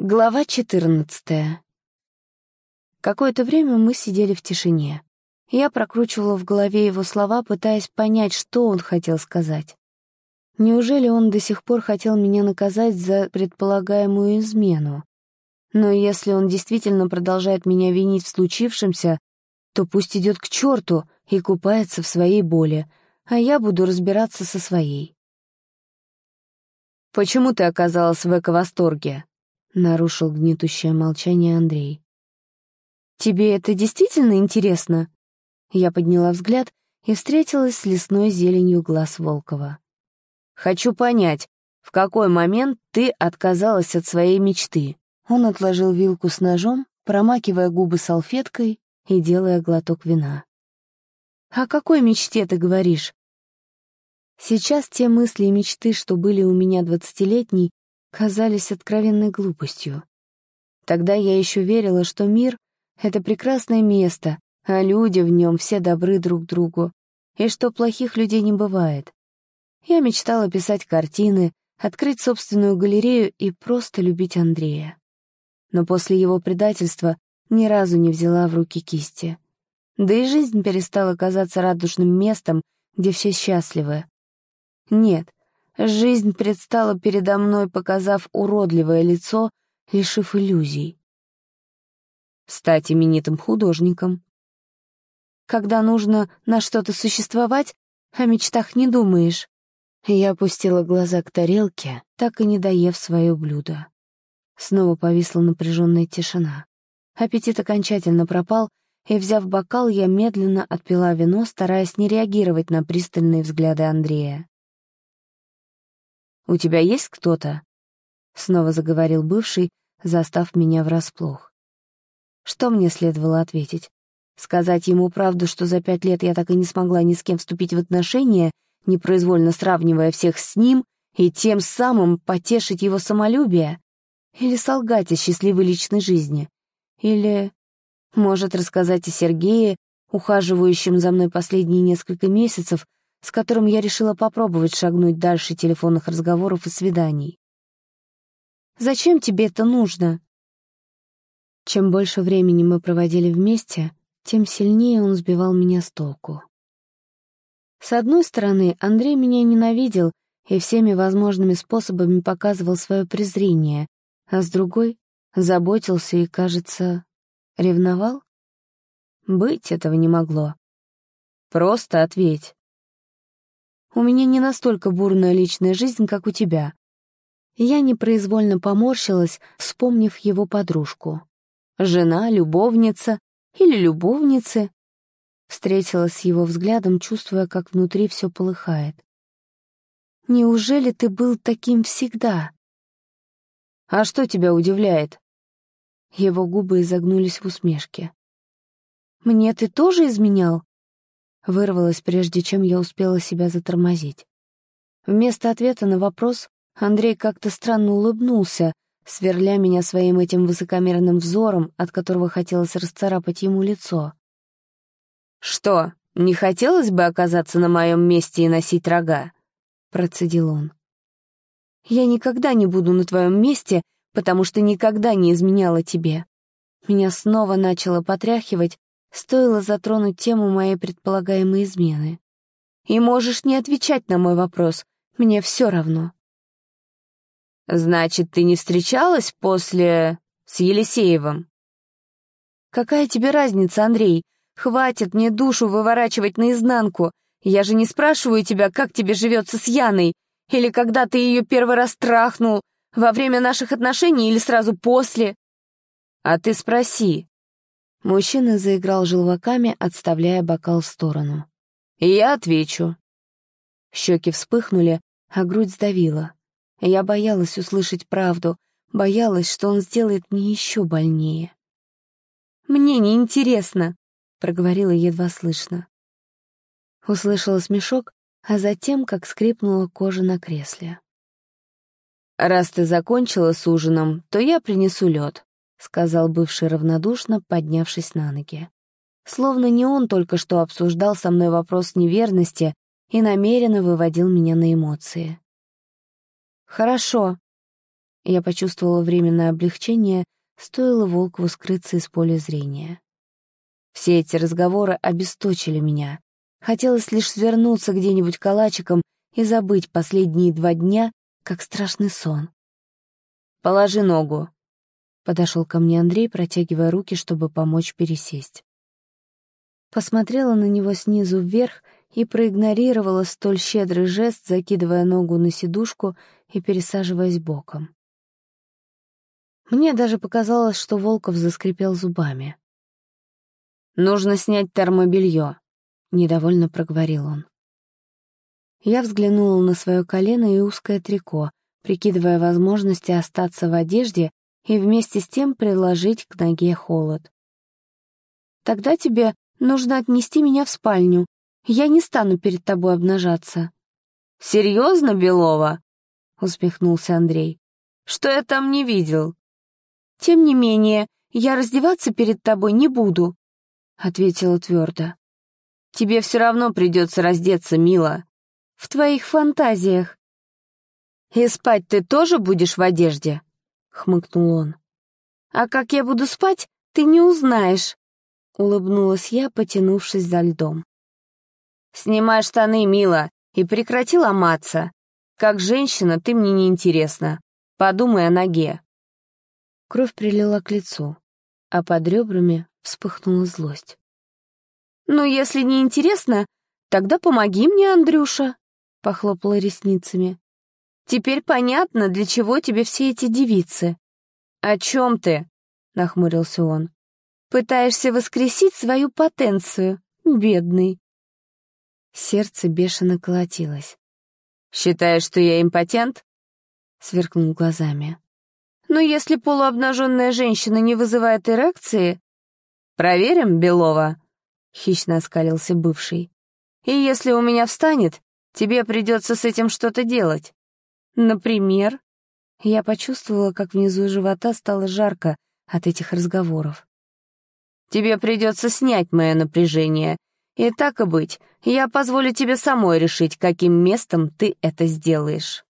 Глава 14. Какое-то время мы сидели в тишине. Я прокручивала в голове его слова, пытаясь понять, что он хотел сказать. Неужели он до сих пор хотел меня наказать за предполагаемую измену? Но если он действительно продолжает меня винить в случившемся, то пусть идет к черту и купается в своей боли, а я буду разбираться со своей. «Почему ты оказалась в эко-восторге?» — нарушил гнетущее молчание Андрей. «Тебе это действительно интересно?» Я подняла взгляд и встретилась с лесной зеленью глаз Волкова. «Хочу понять, в какой момент ты отказалась от своей мечты?» Он отложил вилку с ножом, промакивая губы салфеткой и делая глоток вина. «О какой мечте ты говоришь?» Сейчас те мысли и мечты, что были у меня двадцатилетней, казались откровенной глупостью. Тогда я еще верила, что мир — это прекрасное место, а люди в нем все добры друг другу, и что плохих людей не бывает. Я мечтала писать картины, открыть собственную галерею и просто любить Андрея. Но после его предательства ни разу не взяла в руки кисти. Да и жизнь перестала казаться радужным местом, где все счастливы. Нет, Жизнь предстала передо мной, показав уродливое лицо, лишив иллюзий. Стать именитым художником. Когда нужно на что-то существовать, о мечтах не думаешь. Я опустила глаза к тарелке, так и не доев свое блюдо. Снова повисла напряженная тишина. Аппетит окончательно пропал, и, взяв бокал, я медленно отпила вино, стараясь не реагировать на пристальные взгляды Андрея. «У тебя есть кто-то?» — снова заговорил бывший, застав меня врасплох. Что мне следовало ответить? Сказать ему правду, что за пять лет я так и не смогла ни с кем вступить в отношения, непроизвольно сравнивая всех с ним, и тем самым потешить его самолюбие? Или солгать о счастливой личной жизни? Или, может, рассказать о Сергее, ухаживающем за мной последние несколько месяцев, с которым я решила попробовать шагнуть дальше телефонных разговоров и свиданий. «Зачем тебе это нужно?» Чем больше времени мы проводили вместе, тем сильнее он сбивал меня с толку. С одной стороны, Андрей меня ненавидел и всеми возможными способами показывал свое презрение, а с другой — заботился и, кажется, ревновал? Быть этого не могло. Просто ответь. У меня не настолько бурная личная жизнь, как у тебя». Я непроизвольно поморщилась, вспомнив его подружку. «Жена, любовница или любовницы?» Встретилась с его взглядом, чувствуя, как внутри все полыхает. «Неужели ты был таким всегда?» «А что тебя удивляет?» Его губы изогнулись в усмешке. «Мне ты тоже изменял?» Вырвалось, прежде чем я успела себя затормозить. Вместо ответа на вопрос Андрей как-то странно улыбнулся, сверля меня своим этим высокомерным взором, от которого хотелось расцарапать ему лицо. «Что, не хотелось бы оказаться на моем месте и носить рога?» — процедил он. «Я никогда не буду на твоем месте, потому что никогда не изменяла тебе». Меня снова начало потряхивать, стоило затронуть тему моей предполагаемой измены. И можешь не отвечать на мой вопрос, мне все равно. «Значит, ты не встречалась после... с Елисеевым?» «Какая тебе разница, Андрей? Хватит мне душу выворачивать наизнанку. Я же не спрашиваю тебя, как тебе живется с Яной, или когда ты ее первый раз трахнул, во время наших отношений или сразу после. А ты спроси, Мужчина заиграл желваками, отставляя бокал в сторону. «Я отвечу». Щеки вспыхнули, а грудь сдавила. Я боялась услышать правду, боялась, что он сделает мне еще больнее. «Мне не интересно, проговорила едва слышно. Услышала смешок, а затем, как скрипнула кожа на кресле. «Раз ты закончила с ужином, то я принесу лед. — сказал бывший равнодушно, поднявшись на ноги. Словно не он только что обсуждал со мной вопрос неверности и намеренно выводил меня на эмоции. «Хорошо». Я почувствовала временное облегчение, стоило Волкову скрыться из поля зрения. Все эти разговоры обесточили меня. Хотелось лишь свернуться где-нибудь калачиком и забыть последние два дня, как страшный сон. «Положи ногу», — подошел ко мне Андрей, протягивая руки, чтобы помочь пересесть. Посмотрела на него снизу вверх и проигнорировала столь щедрый жест, закидывая ногу на сидушку и пересаживаясь боком. Мне даже показалось, что Волков заскрипел зубами. «Нужно снять термобелье», — недовольно проговорил он. Я взглянула на свое колено и узкое трико, прикидывая возможности остаться в одежде и вместе с тем приложить к ноге холод. «Тогда тебе нужно отнести меня в спальню. Я не стану перед тобой обнажаться». «Серьезно, Белова?» — усмехнулся Андрей. «Что я там не видел?» «Тем не менее, я раздеваться перед тобой не буду», — ответила твердо. «Тебе все равно придется раздеться, мила в твоих фантазиях. «И спать ты тоже будешь в одежде?» — хмыкнул он. «А как я буду спать, ты не узнаешь», — улыбнулась я, потянувшись за льдом. «Снимай штаны, мила, и прекрати ломаться. Как женщина ты мне не интересна. Подумай о ноге». Кровь прилила к лицу, а под ребрами вспыхнула злость. «Ну, если не интересно, тогда помоги мне, Андрюша», похлопала ресницами. «Теперь понятно, для чего тебе все эти девицы». «О чем ты?» — нахмурился он. «Пытаешься воскресить свою потенцию, бедный». Сердце бешено колотилось. «Считаешь, что я импотент?» — сверкнул глазами. «Но если полуобнаженная женщина не вызывает эрекции...» «Проверим, Белова?» — хищно оскалился бывший. «И если у меня встанет, Тебе придется с этим что-то делать. Например, я почувствовала, как внизу живота стало жарко от этих разговоров. Тебе придется снять мое напряжение. И так и быть, я позволю тебе самой решить, каким местом ты это сделаешь.